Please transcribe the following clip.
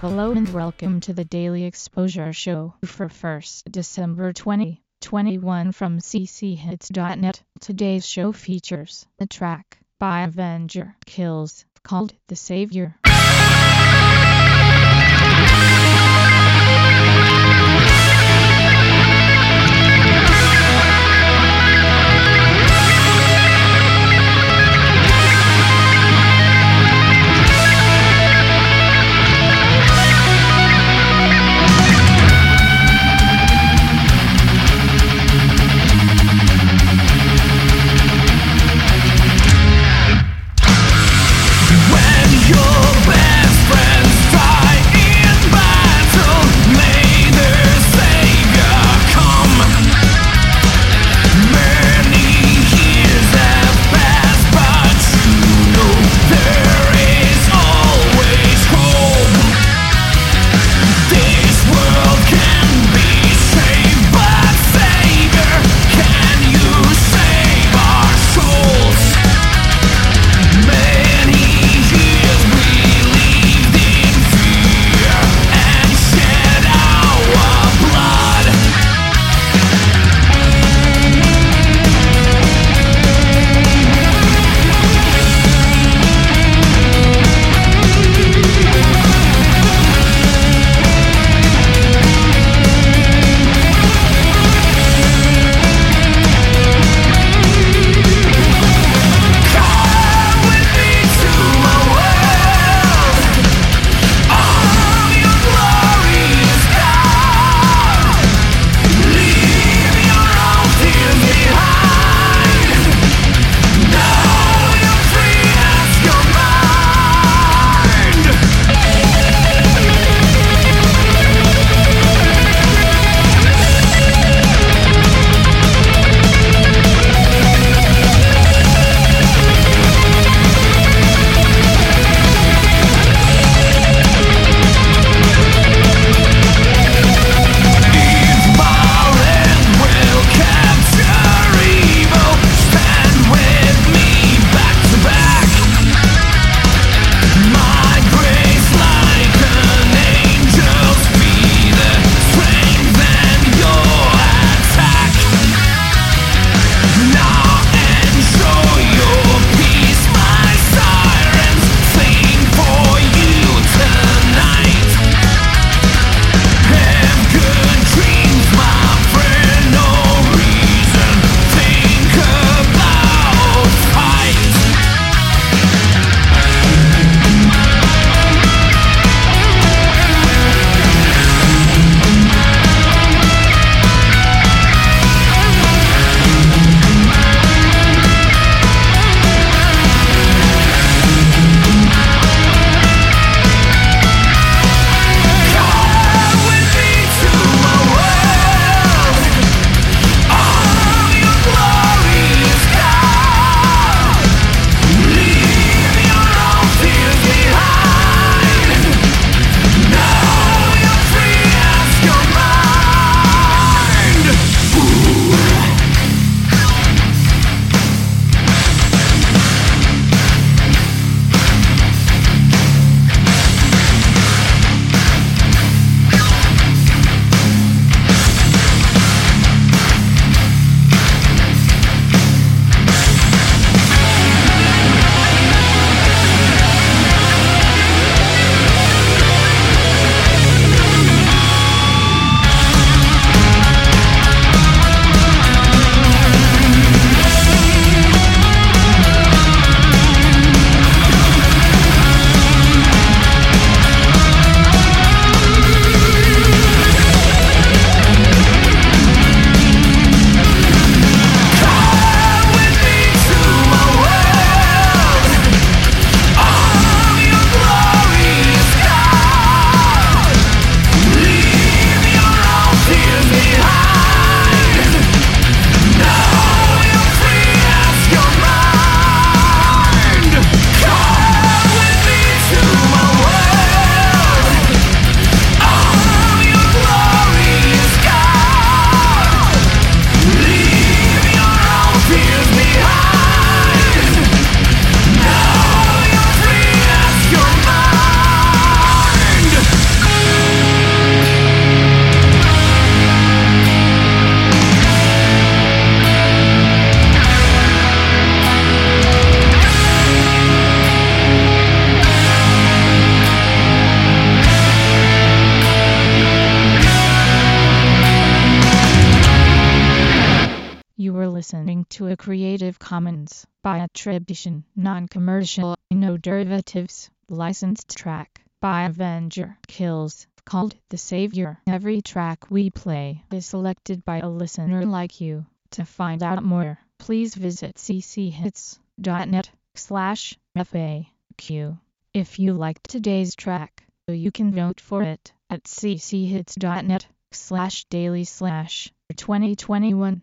Hello and welcome to the Daily Exposure Show for 1st December 2021 from cchits.net. Today's show features the track by Avenger Kills called The Savior. A Creative Commons by attribution, non-commercial, no derivatives, licensed track by Avenger Kills called The Savior. Every track we play is selected by a listener like you. To find out more, please visit cchits.net slash FAQ. If you liked today's track, you can vote for it at cchits.net slash daily slash 2021